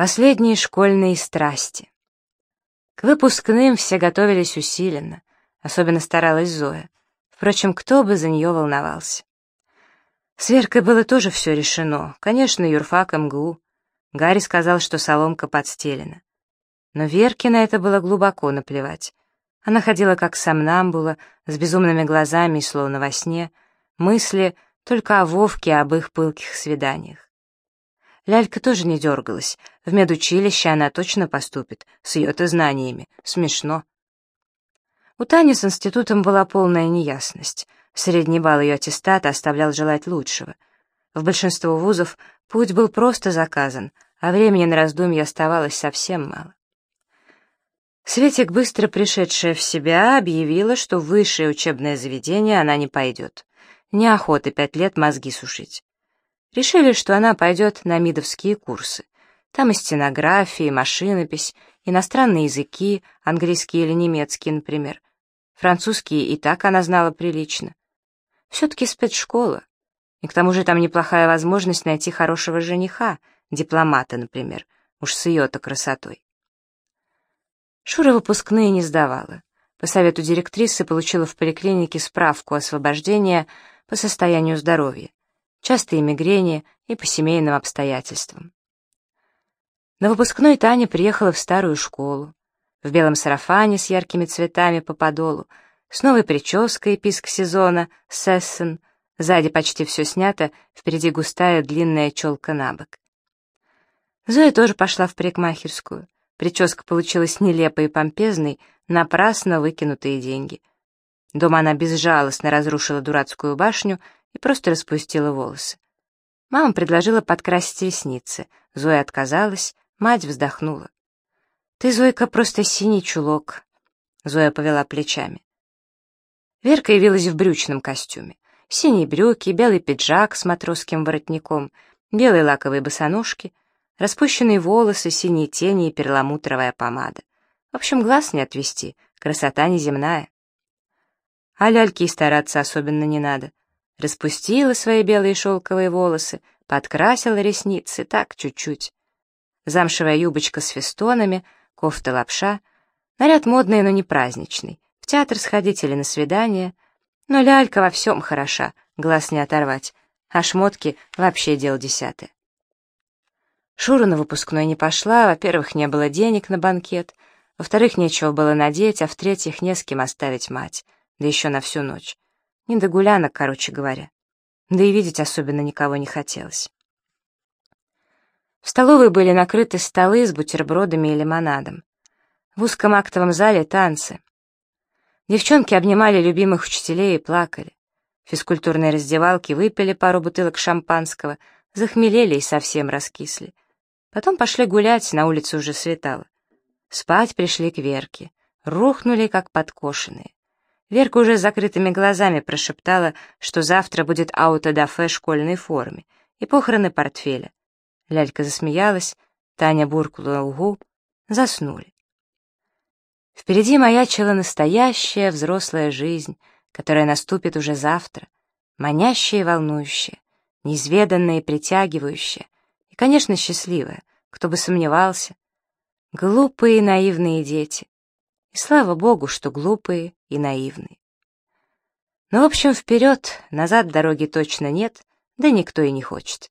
Последние школьные страсти. К выпускным все готовились усиленно, особенно старалась Зоя. Впрочем, кто бы за нее волновался. С Веркой было тоже все решено. Конечно, юрфак МГУ. Гарри сказал, что соломка подстелена. Но Верке на это было глубоко наплевать. Она ходила как сомнамбула, с безумными глазами словно во сне, мысли только о Вовке об их пылких свиданиях. Лялька тоже не дергалась. В медучилище она точно поступит, с ее-то знаниями. Смешно. У Тани с институтом была полная неясность. Средний балл ее аттестата оставлял желать лучшего. В большинство вузов путь был просто заказан, а времени на раздумье оставалось совсем мало. Светик, быстро пришедшая в себя, объявила, что в высшее учебное заведение она не пойдет. Неохота пять лет мозги сушить. Решили, что она пойдет на мидовские курсы. Там и стенография, и машинопись, иностранные языки, английский или немецкий, например. Французский и так она знала прилично. Все-таки спецшкола. И к тому же там неплохая возможность найти хорошего жениха, дипломата, например, уж с ее-то красотой. Шура выпускные не сдавала. По совету директрисы получила в поликлинике справку освобождения по состоянию здоровья частые мигрени и по семейным обстоятельствам. На выпускной Таня приехала в старую школу, в белом сарафане с яркими цветами по подолу, с новой прической писк сезона, сессен, сзади почти все снято, впереди густая длинная челка на бок. Зоя тоже пошла в парикмахерскую. Прическа получилась нелепой и помпезной, напрасно выкинутые деньги. Дома она безжалостно разрушила дурацкую башню и просто распустила волосы. Мама предложила подкрасить ресницы. Зоя отказалась, мать вздохнула. «Ты, Зойка, просто синий чулок», — Зоя повела плечами. Верка явилась в брючном костюме. Синие брюки, белый пиджак с матросским воротником, белые лаковые босоножки, распущенные волосы, синие тени и перламутровая помада. В общем, глаз не отвести, красота неземная. А ляльки и стараться особенно не надо распустила свои белые шелковые волосы, подкрасила ресницы, так, чуть-чуть. Замшевая юбочка с фестонами, кофта-лапша, наряд модный, но не праздничный, в театр сходить или на свидание. Но лялька во всем хороша, глаз не оторвать, а шмотки вообще дело десятое. Шура на выпускной не пошла, во-первых, не было денег на банкет, во-вторых, нечего было надеть, а в-третьих, не с кем оставить мать, да еще на всю ночь. Не до гулянок, короче говоря. Да и видеть особенно никого не хотелось. В столовой были накрыты столы с бутербродами и лимонадом. В узком актовом зале танцы. Девчонки обнимали любимых учителей и плакали. В физкультурной раздевалке выпили пару бутылок шампанского, захмелели и совсем раскисли. Потом пошли гулять, на улице уже светало. Спать пришли к Верке, рухнули, как подкошенные. Верка уже с закрытыми глазами прошептала, что завтра будет аутодафе школьной форме и похороны портфеля. Лялька засмеялась, Таня буркнула угу, заснули. Впереди маячила настоящая взрослая жизнь, которая наступит уже завтра, манящая и волнующая, неизведанная и притягивающая, и, конечно, счастливая, кто бы сомневался. Глупые и наивные дети, и слава богу, что глупые и наивные. Но, в общем, вперед, назад дороги точно нет, да никто и не хочет.